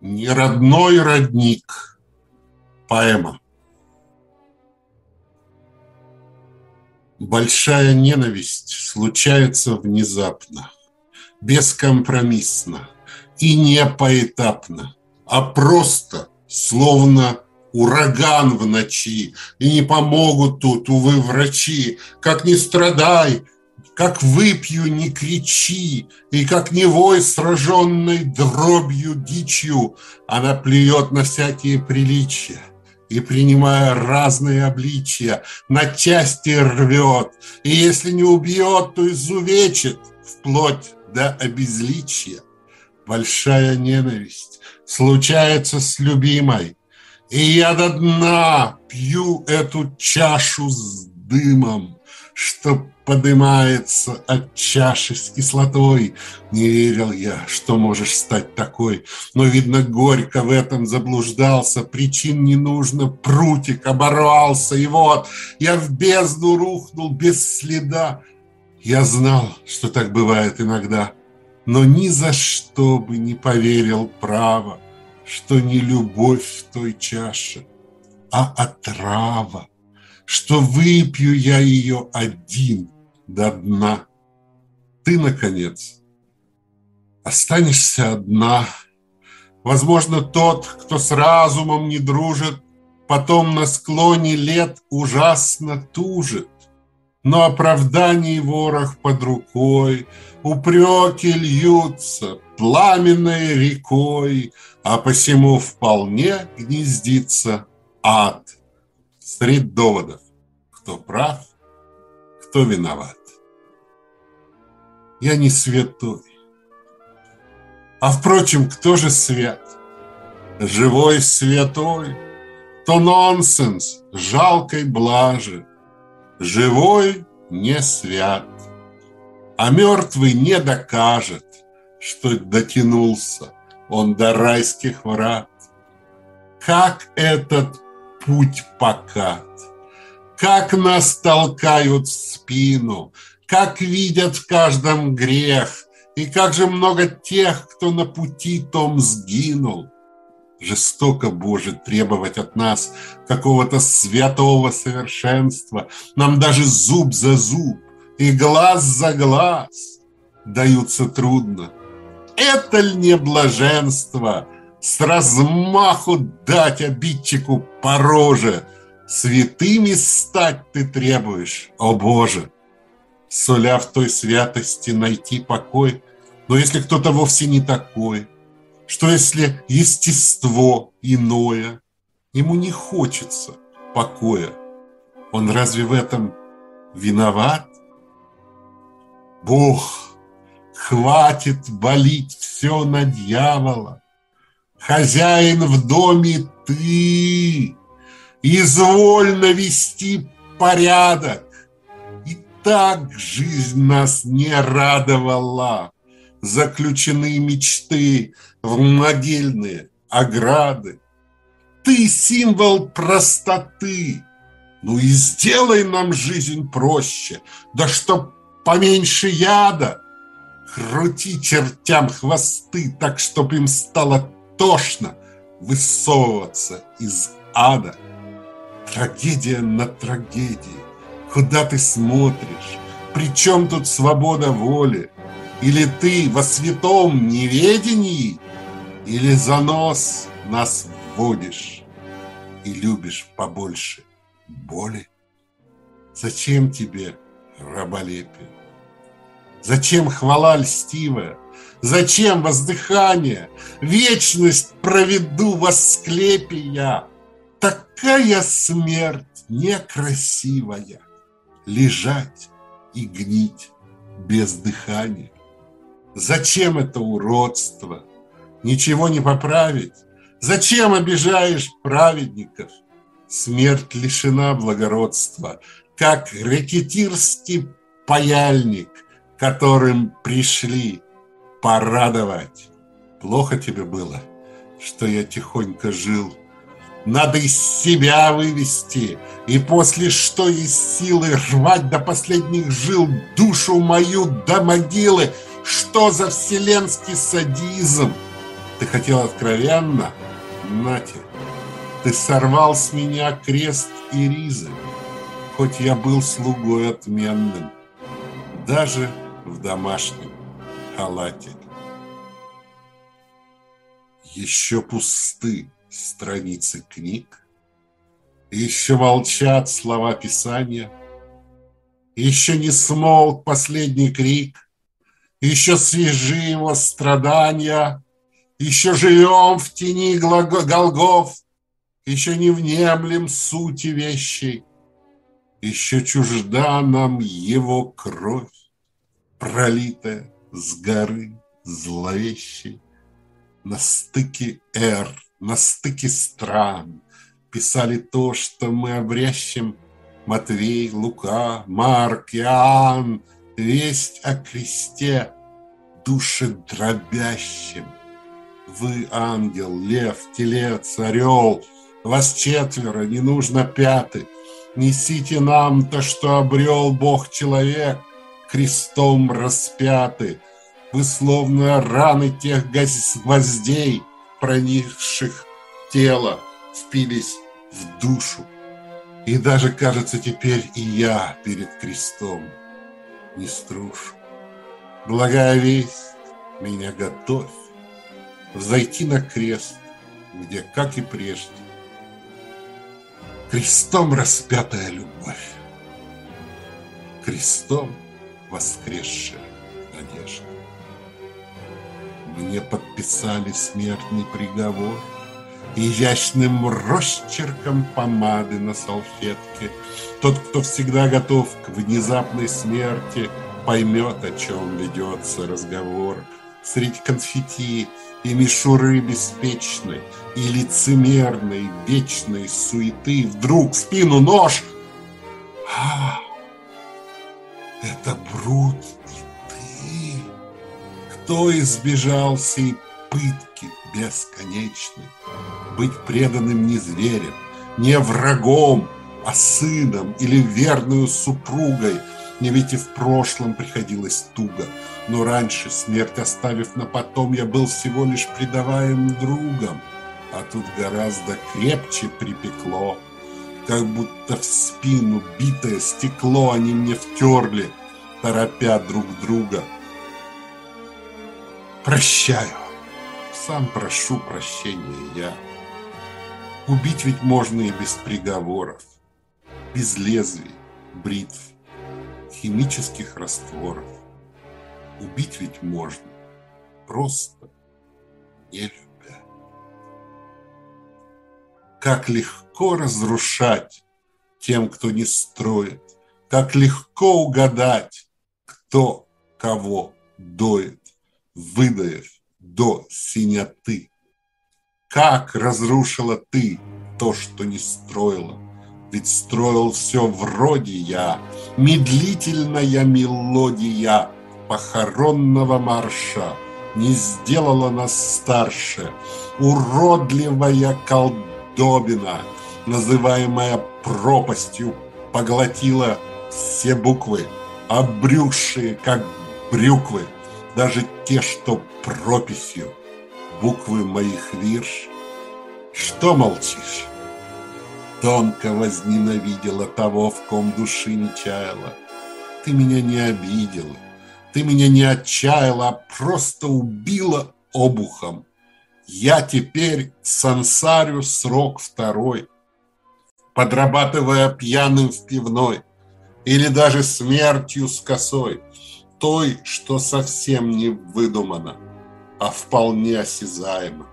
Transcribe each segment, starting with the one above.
Неродной родник. Поэма. Большая ненависть случается внезапно, бескомпромиссно и не поэтапно, а просто, словно ураган в ночи, и не помогут тут, увы, врачи. Как не страдай, как выпью, не кричи, и как не вой, сраженной дробью дичью, она плюет на всякие приличия и, принимая разные обличия, на части рвет, и если не убьет, то изувечит, вплоть до обезличия. Большая ненависть случается с любимой, и я до дна пью эту чашу с дымом, чтоб поднимается от чаши с кислотой. Не верил я, что можешь стать такой, но, видно, горько в этом заблуждался, причин не нужно, прутик оборвался, и вот я в бездну рухнул без следа. Я знал, что так бывает иногда, но ни за что бы не поверил право, что не любовь в той чаше, а отрава что выпью я ее один до дна. Ты, наконец, останешься одна. Возможно, тот, кто с разумом не дружит, потом на склоне лет ужасно тужит. Но оправданий ворох под рукой, упреки льются пламенной рекой, а посему вполне гнездится ад – сред доводов, кто прав, кто виноват. Я не святой. А впрочем, кто же свят? Живой святой, то нонсенс, жалкой блажи. Живой не свят, а мертвый не докажет, что дотянулся он до райских врат. Как этот путь покат. Как нас толкают в спину, как видят в каждом грех, и как же много тех, кто на пути том сгинул. Жестоко, Боже, требовать от нас какого-то святого совершенства. Нам даже зуб за зуб и глаз за глаз даются трудно. Это ли не блаженство – с размаху дать обидчику по роже. Святыми стать ты требуешь, о Боже! Суля в той святости найти покой, но если кто-то вовсе не такой, что если естество иное, ему не хочется покоя, он разве в этом виноват? Бог, хватит болить все на дьявола, Хозяин в доме ты, изволь навести порядок. Так жизнь нас не радовала. Заключены мечты в могильные ограды. Ты символ простоты. Ну и сделай нам жизнь проще, да чтоб поменьше яда. Крути чертям хвосты так, чтоб им стало тошно высовываться из ада. Трагедия на трагедии. Куда ты смотришь? При чем тут свобода воли? Или ты во святом неведении? Или за нос нас вводишь и любишь побольше боли? Зачем тебе раболепие? Зачем хвала льстивая? Зачем воздыхание? Вечность проведу во склепе я. Такая смерть некрасивая. Лежать и гнить без дыхания. Зачем это уродство? Ничего не поправить? Зачем обижаешь праведников? Смерть лишена благородства, как рекетирский паяльник, которым пришли порадовать. Плохо тебе было, что я тихонько жил. Надо из себя вывести, и после что из силы рвать до последних жил душу мою до могилы. Что за вселенский садизм? Ты хотел откровенно? Нате. Ты сорвал с меня крест и ризы, Хоть я был слугой отменным, Даже в домашнем халате. Еще пусты страницы книг, Еще молчат слова Писания, Еще не смолк последний крик, Еще свежи его страдания, Еще живем в тени голгов, Еще не внемлем сути вещей, Еще чужда нам его кровь, Пролитая с горы зловещей на стыке эр, на стыке стран Писали то, что мы обрящем. Матвей, Лука, Марк, Иоанн Весть о кресте душедробящем Вы ангел, лев, телец, орел Вас четверо, не нужно пятый Несите нам то, что обрел Бог-человек Крестом распятый. Вы словно раны тех гвоздей, проникших тело, впились в душу. И даже, кажется, теперь и я перед крестом не струшу. Благая весть, меня готовь Взойти на крест, где, как и прежде, Крестом распятая любовь, Крестом воскресшая надежда. Мне подписали смертный приговор Изящным росчерком помады на салфетке. Тот, кто всегда готов к внезапной смерти, Поймет, о чем ведется разговор. Средь конфетти и мишуры беспечной, И лицемерной, вечной суеты Вдруг в спину нож. А, это Брут кто избежал сей пытки бесконечной? Быть преданным не зверем, не врагом, а сыном или верную супругой. Мне ведь и в прошлом приходилось туго, но раньше, смерть оставив на потом, я был всего лишь предаваем другом, а тут гораздо крепче припекло, как будто в спину битое стекло они мне втерли, торопя друг друга – Прощаю. Сам прошу прощения я. Убить ведь можно и без приговоров, без лезвий, бритв, химических растворов. Убить ведь можно, просто не любя. Как легко разрушать тем, кто не строит, как легко угадать, кто кого доит выдаив до синяты. Как разрушила ты то, что не строила? Ведь строил все вроде я, медлительная мелодия похоронного марша не сделала нас старше, уродливая колдобина, называемая пропастью, поглотила все буквы, обрюшие, как брюквы, даже те, что прописью, буквы моих вирш. Что молчишь? Тонко возненавидела того, в ком души не чаяла. Ты меня не обидела, ты меня не отчаяла, а просто убила обухом. Я теперь сансарю срок второй, подрабатывая пьяным в пивной или даже смертью с косой той, что совсем не выдумано, а вполне осязаемо.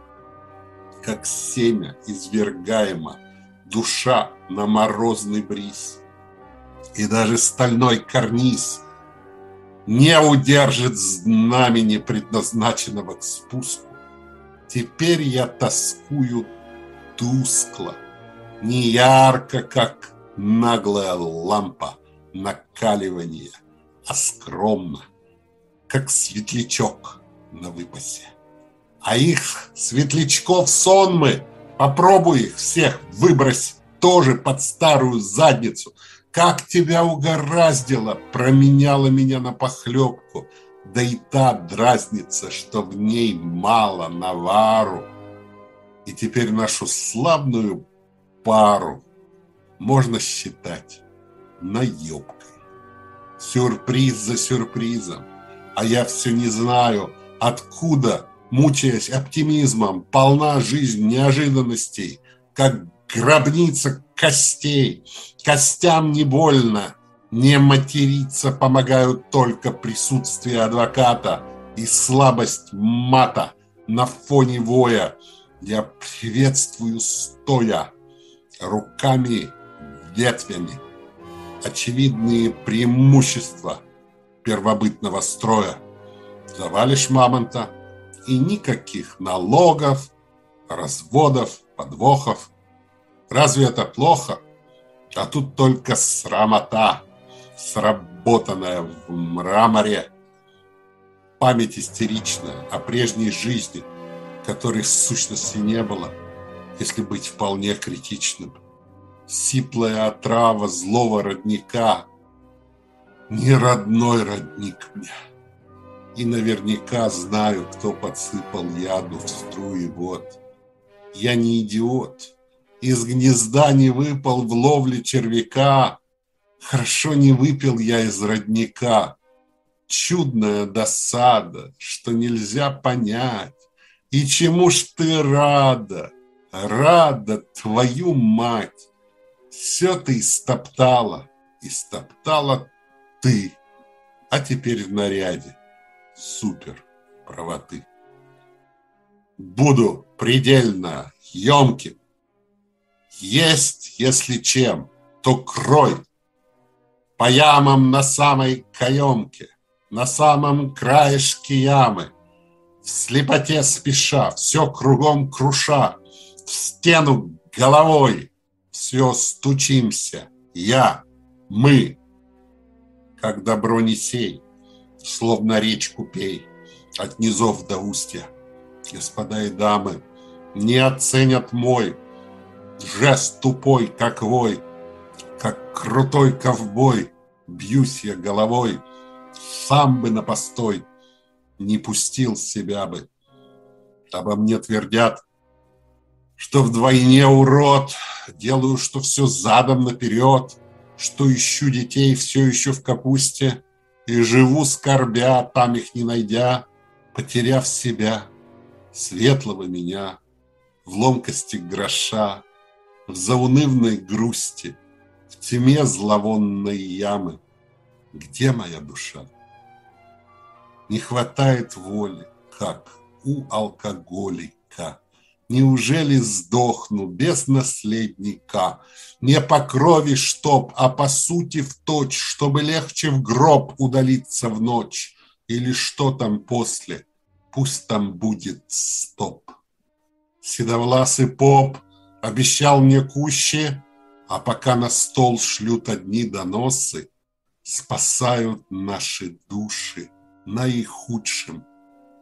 Как семя извергаемо, душа на морозный бриз. И даже стальной карниз не удержит знамени, предназначенного к спуску. Теперь я тоскую тускло, не ярко, как наглая лампа накаливания – а скромно, как светлячок на выпасе. А их, светлячков, сонмы, попробуй их всех выбрось тоже под старую задницу. Как тебя угораздило, променяла меня на похлебку. да и та дразнится, что в ней мало навару. И теперь нашу славную пару можно считать наебкой. Сюрприз за сюрпризом, а я все не знаю, откуда, мучаясь оптимизмом, полна жизнь неожиданностей, как гробница костей. Костям не больно, не материться помогают только присутствие адвоката и слабость мата на фоне воя. Я приветствую стоя руками ветвями. Очевидные преимущества первобытного строя. Завалишь мамонта и никаких налогов, разводов, подвохов. Разве это плохо? А тут только срамота сработанная в мраморе. Память истеричная о прежней жизни, которой в сущности не было, если быть вполне критичным. Сиплая отрава злого родника, не родной родник мне. И наверняка знаю, кто подсыпал яду в струи вод. Я не идиот. Из гнезда не выпал в ловле червяка, Хорошо не выпил я из родника. Чудная досада, что нельзя понять. И чему ж ты рада? Рада, твою мать! Все ты истоптала, истоптала ты. А теперь в наряде. Супер правоты. Буду предельно емким. Есть, если чем, то крой по ямам на самой каемке, на самом краешке ямы, в слепоте спеша, все кругом круша, в стену головой, все стучимся, я, мы, как добро не сей, словно речку пей, от низов до устья. Господа и дамы, не оценят мой жест тупой, как вой, как крутой ковбой, бьюсь я головой, сам бы на постой не пустил себя бы. Обо мне твердят, что вдвойне урод, делаю, что все задом наперед, что ищу детей все еще в капусте и живу скорбя, там их не найдя, потеряв себя, светлого меня, в ломкости гроша, в заунывной грусти – в тьме зловонной ямы. Где моя душа? Не хватает воли, как у алкоголика. Неужели сдохну без наследника? Не по крови чтоб, а по сути в точь, чтобы легче в гроб удалиться в ночь. Или что там после? Пусть там будет стоп. Седовласый поп обещал мне куще, а пока на стол шлют одни доносы, спасают наши души наихудшим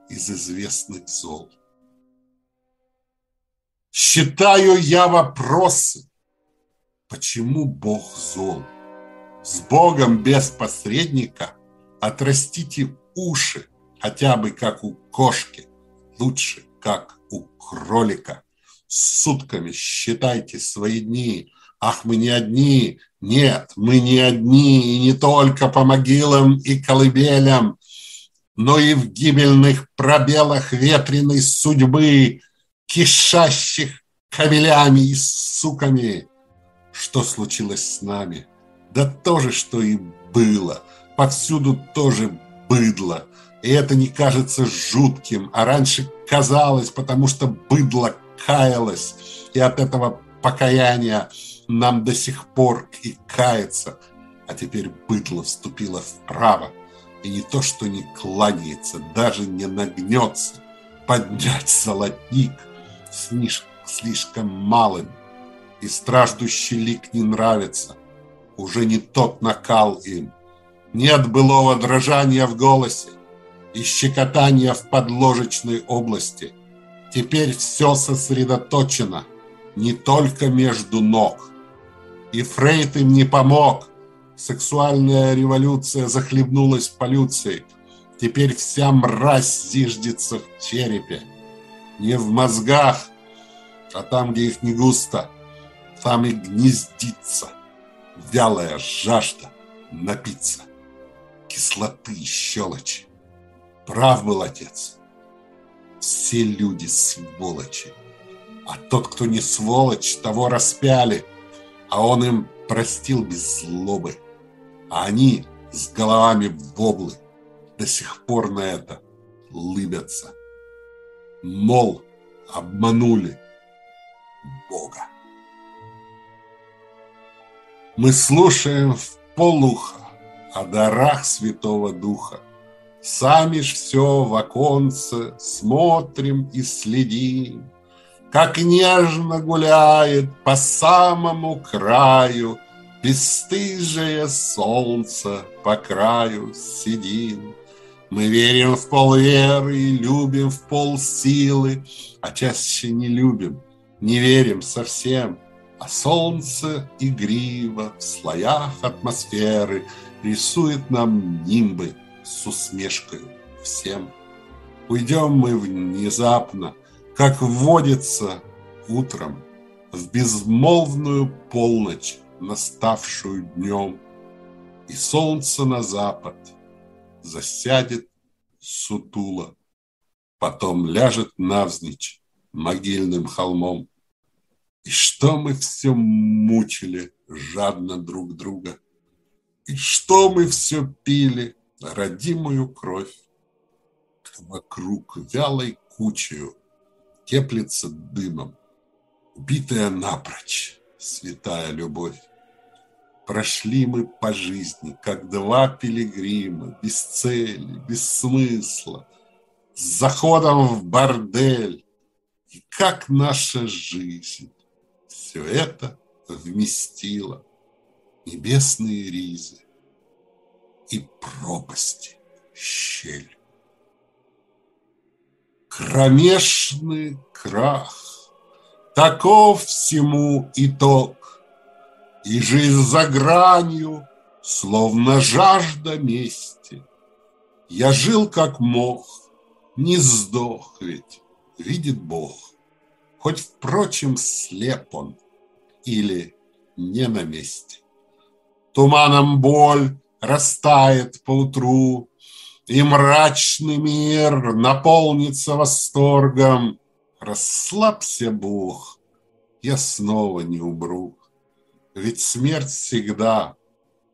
из известных зол. Считаю я вопросы, почему Бог зол? С Богом без посредника отрастите уши, хотя бы как у кошки, лучше как у кролика. Сутками считайте свои дни, Ах, мы не одни. Нет, мы не одни, и не только по могилам и колыбелям, но и в гибельных пробелах ветреной судьбы, кишащих кабелями и суками. Что случилось с нами? Да то же, что и было. Повсюду тоже быдло. И это не кажется жутким, а раньше казалось, потому что быдло каялось, и от этого покаяния нам до сих пор и кается, а теперь быдло вступило вправо, и не то что не кланяется, даже не нагнется, поднять золотник слишком малым, и страждущий лик не нравится, уже не тот накал им, нет былого дрожания в голосе и щекотания в подложечной области. Теперь все сосредоточено не только между ног – и Фрейд им не помог. Сексуальная революция захлебнулась полюцией. Теперь вся мразь зиждется в черепе. Не в мозгах, а там, где их не густо, там и гнездится вялая жажда напиться кислоты и щелочи. Прав был отец. Все люди сволочи. А тот, кто не сволочь, того распяли, а он им простил без злобы. А они с головами в воблы до сих пор на это лыбятся. Мол, обманули Бога. Мы слушаем в полуха о дарах Святого Духа. Сами ж все в оконце смотрим и следим, Как нежно гуляет по самому краю Бесстыжее солнце по краю сидим. Мы верим в полверы и любим в полсилы, А чаще не любим, не верим совсем, А солнце игриво в слоях атмосферы – рисует нам нимбы с усмешкой всем. Уйдем мы внезапно, как вводится утром, в безмолвную полночь, наставшую днем, и солнце на запад засядет сутуло, потом ляжет навзничь могильным холмом. И что мы все мучили жадно друг друга – и что мы все пили, родимую кровь. Вокруг вялой кучею теплится дымом, убитая напрочь святая любовь. Прошли мы по жизни, как два пилигрима, без цели, без смысла, с заходом в бордель. И как наша жизнь все это вместила небесные ризы и пропасти щель. Кромешный крах, таков всему итог, И жизнь за гранью, словно жажда мести. Я жил как мог, не сдох ведь, видит Бог. Хоть, впрочем, слеп он или не на месте. Туманом боль растает поутру, И мрачный мир наполнится восторгом. Расслабься, Бог, я снова не умру, Ведь смерть всегда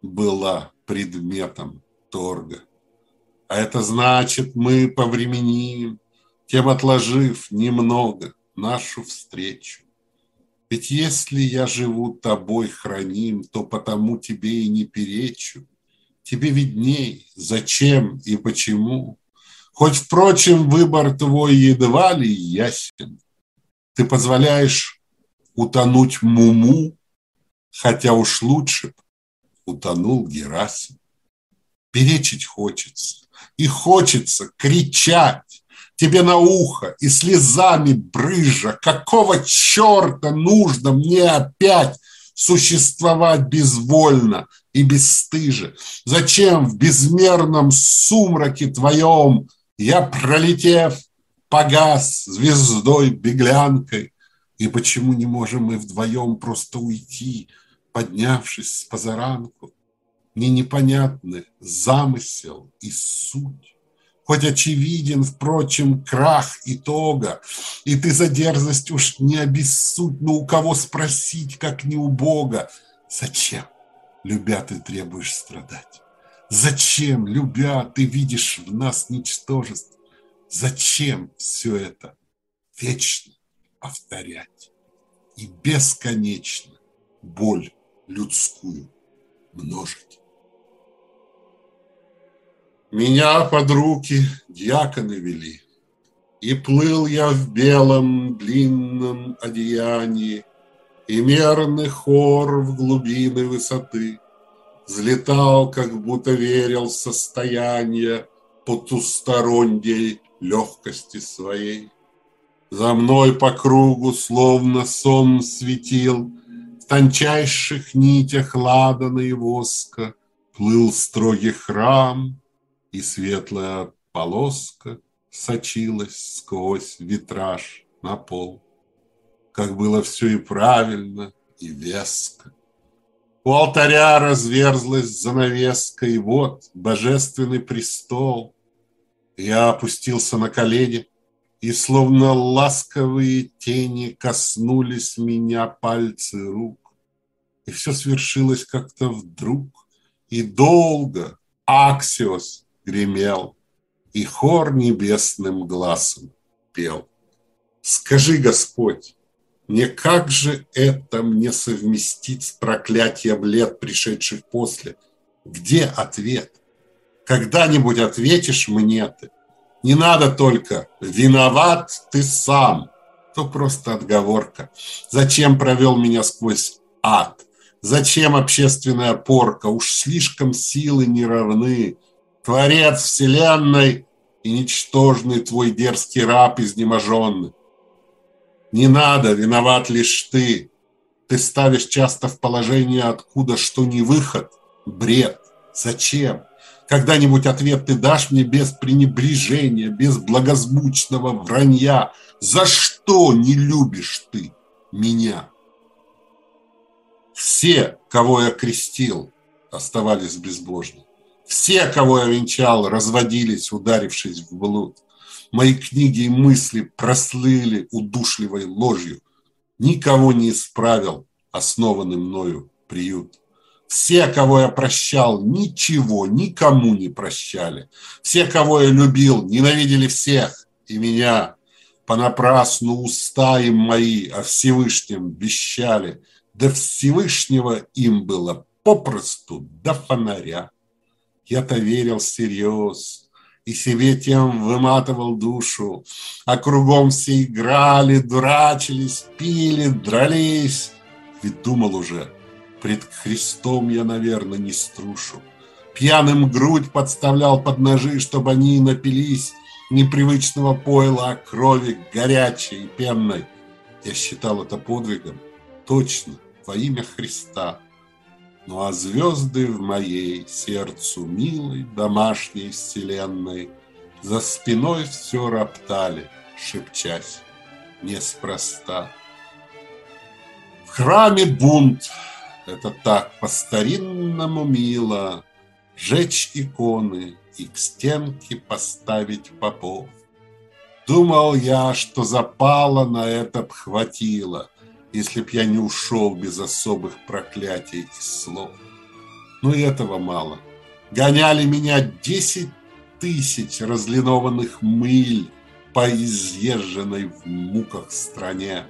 была предметом торга. А это значит, мы повременим, Тем отложив немного нашу встречу. Ведь если я живу тобой храним, то потому тебе и не перечу. Тебе видней, зачем и почему. Хоть, впрочем, выбор твой едва ли ясен. Ты позволяешь утонуть Муму, хотя уж лучше б утонул Герасим. Перечить хочется, и хочется кричать, тебе на ухо и слезами брыжа. Какого черта нужно мне опять существовать безвольно и бесстыже? Зачем в безмерном сумраке твоем я, пролетев, погас звездой-беглянкой? И почему не можем мы вдвоем просто уйти, поднявшись с позаранку? Мне непонятны замысел и суть хоть очевиден, впрочем, крах итога, и ты за дерзость уж не обессудь, но у кого спросить, как не у Бога. Зачем, любя, ты требуешь страдать? Зачем, любя, ты видишь в нас ничтожество? Зачем все это вечно повторять и бесконечно боль людскую множить? Меня под руки дьяконы вели, И плыл я в белом длинном одеянии, И мерный хор в глубины высоты Взлетал, как будто верил в состояние Потусторонней легкости своей. За мной по кругу словно сон светил, тончайших нитях ладана и воска Плыл строгий храм, и светлая полоска сочилась сквозь витраж на пол. Как было все и правильно, и веско. У алтаря разверзлась занавеска, и вот божественный престол. Я опустился на колени, и словно ласковые тени коснулись меня пальцы рук. И все свершилось как-то вдруг, и долго Аксиос гремел, и хор небесным глазом пел. Скажи, Господь, не как же это мне совместить с проклятием лет, пришедших после? Где ответ? Когда-нибудь ответишь мне ты? Не надо только «виноват ты сам», то просто отговорка. Зачем провел меня сквозь ад? Зачем общественная порка? Уж слишком силы не равны. Творец вселенной и ничтожный твой дерзкий раб изнеможенный. Не надо, виноват лишь ты. Ты ставишь часто в положение, откуда что не выход. Бред. Зачем? Когда-нибудь ответ ты дашь мне без пренебрежения, без благозвучного вранья. За что не любишь ты меня? Все, кого я крестил, оставались безбожны. Все, кого я венчал, разводились, ударившись в блуд. Мои книги и мысли прослыли удушливой ложью. Никого не исправил основанный мною приют. Все, кого я прощал, ничего никому не прощали. Все, кого я любил, ненавидели всех и меня. Понапрасну уста им мои о Всевышнем вещали. До Всевышнего им было попросту до фонаря. Я-то верил всерьез, и себе тем выматывал душу. А кругом все играли, дурачились, пили, дрались. Ведь думал уже, пред Христом я, наверное, не струшу. Пьяным грудь подставлял под ножи, чтобы они напились непривычного пойла, а крови горячей и пенной. Я считал это подвигом, точно, во имя Христа. Ну а звезды в моей сердцу милой домашней вселенной За спиной все роптали, шепчась, неспроста. В храме бунт, это так по-старинному мило, Жечь иконы и к стенке поставить попов. Думал я, что запала на это б хватило, если б я не ушел без особых проклятий и слов. Но и этого мало. Гоняли меня десять тысяч разлинованных мыль по изъезженной в муках стране.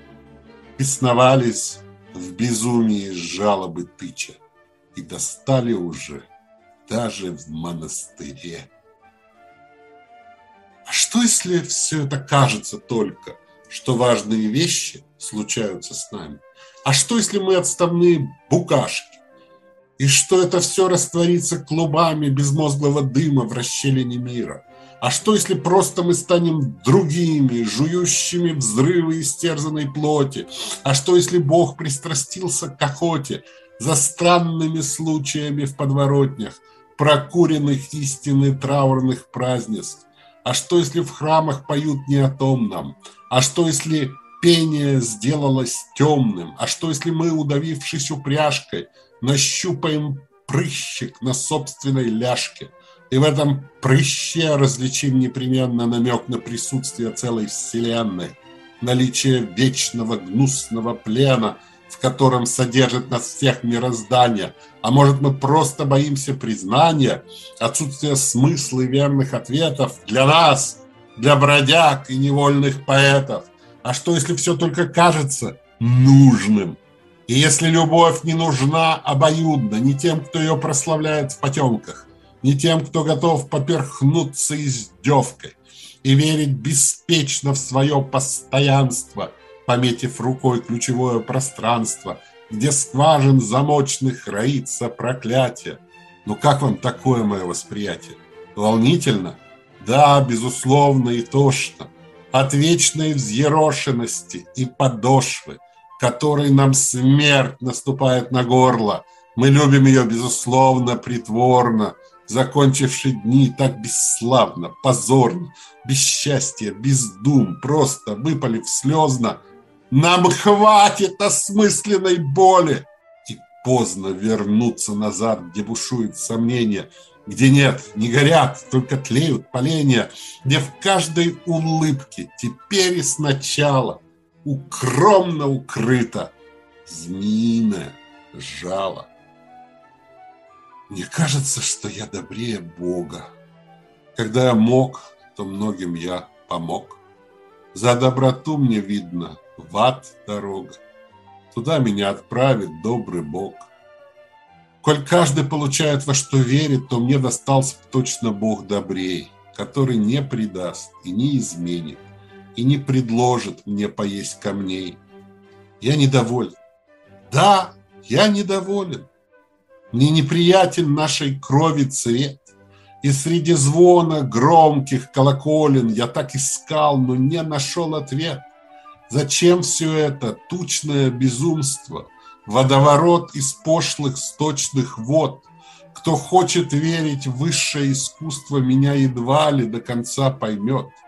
Бесновались в безумии жалобы тыча и достали уже даже в монастыре. А что, если все это кажется только, что важные вещи случаются с нами? А что, если мы отставные букашки? И что это все растворится клубами безмозглого дыма в расщелине мира? А что, если просто мы станем другими, жующими взрывы истерзанной плоти? А что, если Бог пристрастился к охоте за странными случаями в подворотнях, прокуренных истины траурных празднеств? А что, если в храмах поют не о том нам? А что, если пение сделалось темным? А что, если мы, удавившись упряжкой, нащупаем прыщик на собственной ляжке? И в этом прыще различим непременно намек на присутствие целой вселенной, наличие вечного гнусного плена – в котором содержит нас всех мироздание, а может мы просто боимся признания, отсутствия смысла и верных ответов для нас, для бродяг и невольных поэтов. А что, если все только кажется нужным? И если любовь не нужна обоюдно, не тем, кто ее прославляет в потемках, не тем, кто готов поперхнуться издевкой и верить беспечно в свое постоянство – пометив рукой ключевое пространство, где скважин замочных роится проклятие. Ну как вам такое мое восприятие? Волнительно? Да, безусловно и тошно. От вечной взъерошенности и подошвы, которой нам смерть наступает на горло. Мы любим ее, безусловно, притворно, закончивший дни так бесславно, позорно, без счастья, без дум, просто выпалив слезно, нам хватит осмысленной боли, и поздно вернуться назад, где бушует сомнение, где нет, не горят, только тлеют поленья, где в каждой улыбке теперь и сначала укромно укрыто змеиное жало. Мне кажется, что я добрее Бога. Когда я мог, то многим я помог. За доброту мне видно в ад дорога. Туда меня отправит добрый Бог. Коль каждый получает во что верит, то мне достался точно Бог добрей, который не предаст и не изменит, и не предложит мне поесть камней. Я недоволен. Да, я недоволен. Мне неприятен нашей крови цвет, И среди звона громких колоколен Я так искал, но не нашел ответ. Зачем все это тучное безумство, Водоворот из пошлых сточных вод? Кто хочет верить в высшее искусство, Меня едва ли до конца поймет –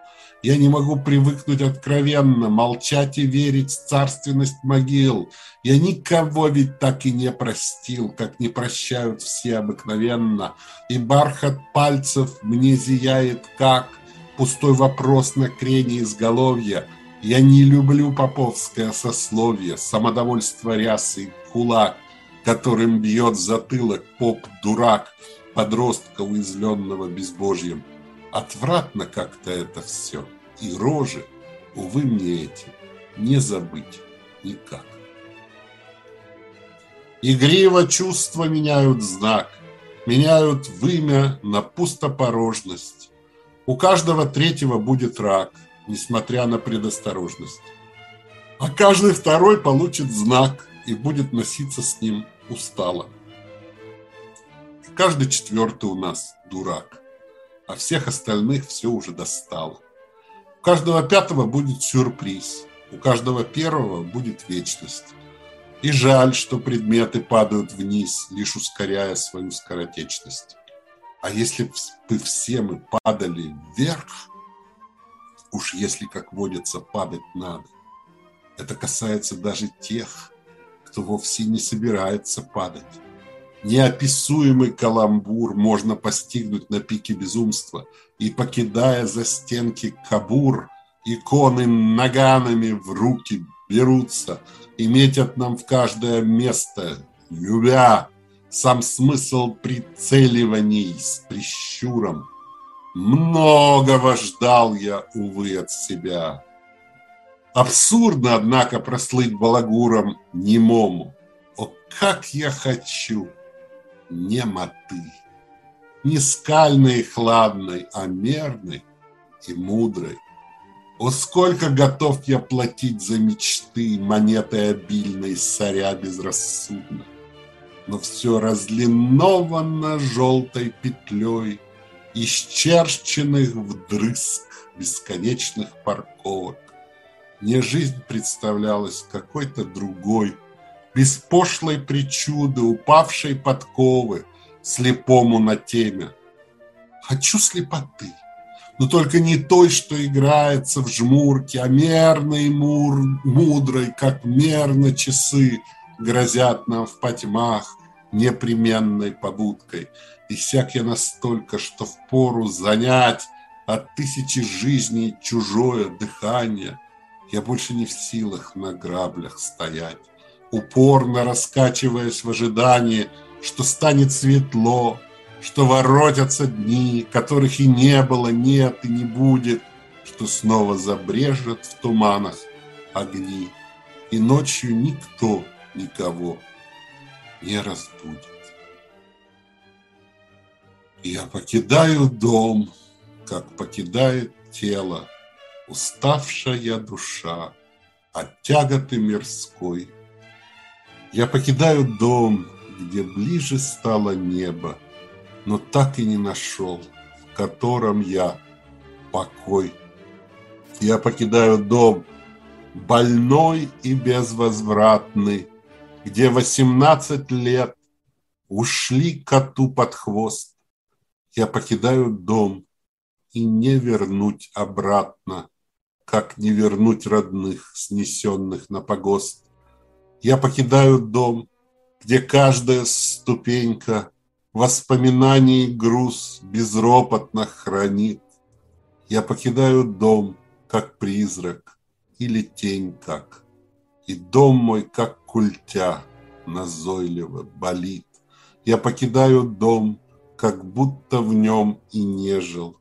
я не могу привыкнуть откровенно, молчать и верить в царственность могил. Я никого ведь так и не простил, как не прощают все обыкновенно. И бархат пальцев мне зияет как пустой вопрос на крене изголовья. Я не люблю поповское сословие, самодовольство рясы и кулак, которым бьет затылок поп-дурак, подростка уязвленного безбожьем. Отвратно как-то это все. И рожи, увы мне эти, не забыть никак. Игриво чувства меняют знак, меняют вымя на пустопорожность. У каждого третьего будет рак, несмотря на предосторожность. А каждый второй получит знак и будет носиться с ним устало. Каждый четвертый у нас дурак а всех остальных все уже достало. У каждого пятого будет сюрприз, у каждого первого будет вечность. И жаль, что предметы падают вниз, лишь ускоряя свою скоротечность. А если бы все мы падали вверх, уж если, как водится, падать надо, это касается даже тех, кто вовсе не собирается падать. Неописуемый каламбур можно постигнуть на пике безумства, и, покидая за стенки кабур, иконы наганами в руки берутся и метят нам в каждое место, любя сам смысл прицеливаний с прищуром. Многого ждал я, увы, от себя. Абсурдно, однако, прослыть балагуром немому. О, как я хочу! не моты, не скальной и хладной, а мерной и мудрой. О, сколько готов я платить за мечты монетой обильной, соря безрассудно. Но все разлиновано желтой петлей, Исчерченных вдрызг бесконечных парковок. Мне жизнь представлялась какой-то другой, без пошлой причуды, упавшей подковы, слепому на теме. Хочу слепоты, но только не той, что играется в жмурке, а мерной, мур, мудрой, как мерно часы грозят нам в потьмах непременной побудкой. И всяк я настолько, что впору занять от тысячи жизней чужое дыхание. Я больше не в силах на граблях стоять упорно раскачиваясь в ожидании, что станет светло, что воротятся дни, которых и не было, нет и не будет, что снова забрежет в туманах огни, и ночью никто никого не разбудит. Я покидаю дом, как покидает тело, уставшая душа от тяготы мирской – я покидаю дом, где ближе стало небо, но так и не нашел, в котором я покой. Я покидаю дом, больной и безвозвратный, где 18 лет ушли коту под хвост, Я покидаю дом, и не вернуть обратно, как не вернуть родных, снесенных на погост. Я покидаю дом, где каждая ступенька воспоминаний груз безропотно хранит. Я покидаю дом, как призрак, или тень как, и дом мой, как культя, назойливо болит. Я покидаю дом, как будто в нем и не жил,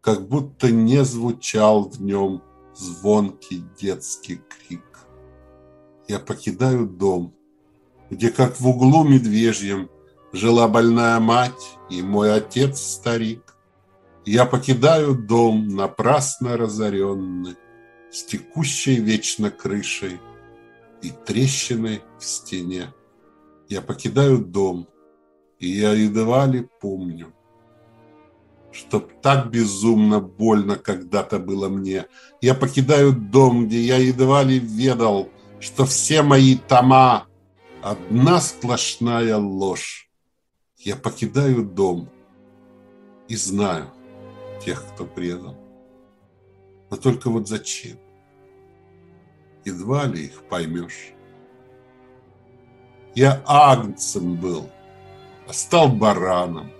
как будто не звучал в нем звонкий детский крик. Я покидаю дом, где, как в углу медвежьем, жила больная мать и мой отец старик. Я покидаю дом, напрасно разоренный, с текущей вечно крышей и трещиной в стене. Я покидаю дом, и я едва ли помню, чтоб так безумно больно когда-то было мне. Я покидаю дом, где я едва ли ведал, что все мои тома – одна сплошная ложь. Я покидаю дом и знаю тех, кто предал. Но только вот зачем? Едва ли их поймешь. Я агнцем был, а стал бараном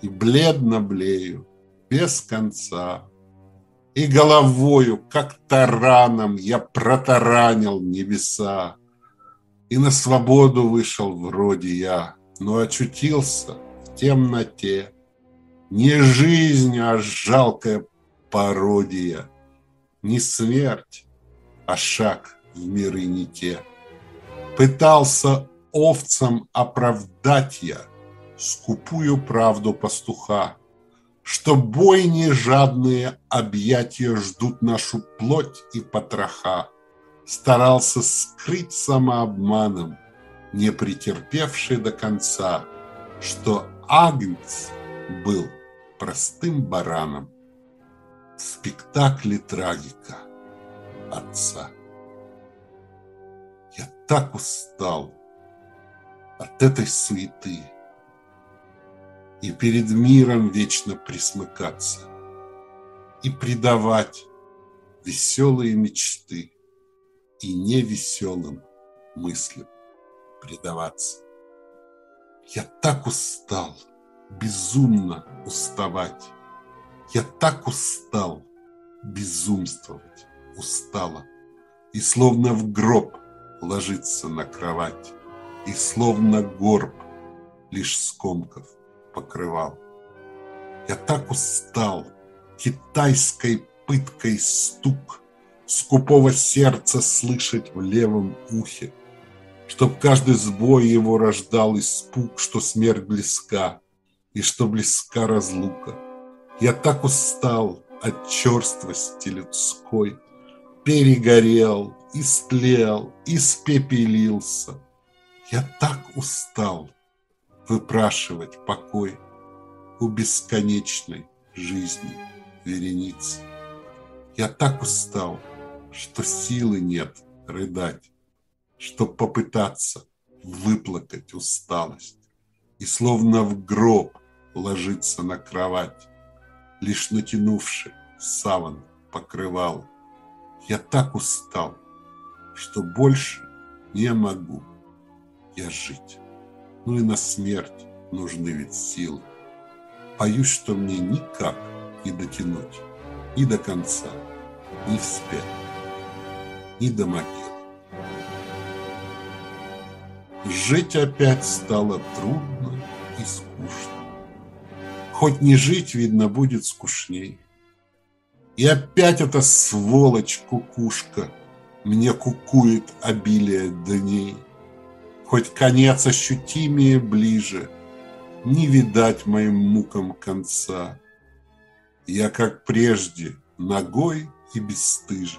и бледно блею, без конца. И головою, как тараном, я протаранил небеса. И на свободу вышел вроде я, но очутился в темноте. Не жизнь, а жалкая пародия, Не смерть, а шаг в миры не те. Пытался овцам оправдать я – скупую правду пастуха, что бойни жадные объятия ждут нашу плоть и потроха. Старался скрыть самообманом, не претерпевший до конца, что Агнц был простым бараном в спектакле трагика отца. Я так устал от этой суеты, и перед миром вечно присмыкаться, и предавать веселые мечты и невеселым мыслям предаваться. Я так устал, безумно уставать. Я так устал безумствовать, устала. И словно в гроб ложиться на кровать, И словно горб лишь скомков покрывал. Я так устал китайской пыткой стук скупого сердца слышать в левом ухе, чтоб каждый сбой его рождал испуг, что смерть близка и что близка разлука. Я так устал от черствости людской, перегорел, истлел, испепелился. Я так устал выпрашивать покой у бесконечной жизни вереницы. Я так устал, что силы нет рыдать, чтоб попытаться выплакать усталость и словно в гроб ложиться на кровать, лишь натянувши саван покрывал. Я так устал, что больше не могу я жить ну и на смерть нужны ведь силы. Боюсь, что мне никак не дотянуть ни до конца, ни вспять, ни до могилы. Жить опять стало трудно и скучно. Хоть не жить, видно, будет скучней. И опять эта сволочь-кукушка мне кукует обилие дней – хоть конец ощутимее ближе, Не видать моим мукам конца. Я, как прежде, ногой и бесстыже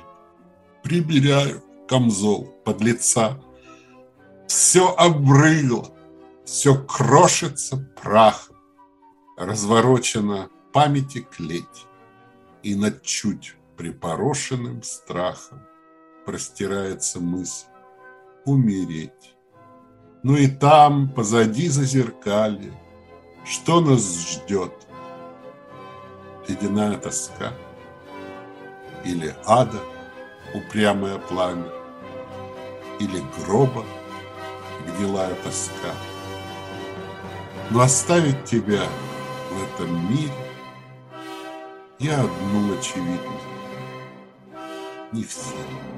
Приберяю камзол под лица. Все обрыло, все крошится прахом, Разворочена памяти клеть, И над чуть припорошенным страхом Простирается мысль умереть. Ну и там, позади зазеркалья, Что нас ждет, ледяная тоска, или ада упрямое пламя, или гроба, где лая тоска. Но оставить тебя в этом мире я одну очевидно не в силах.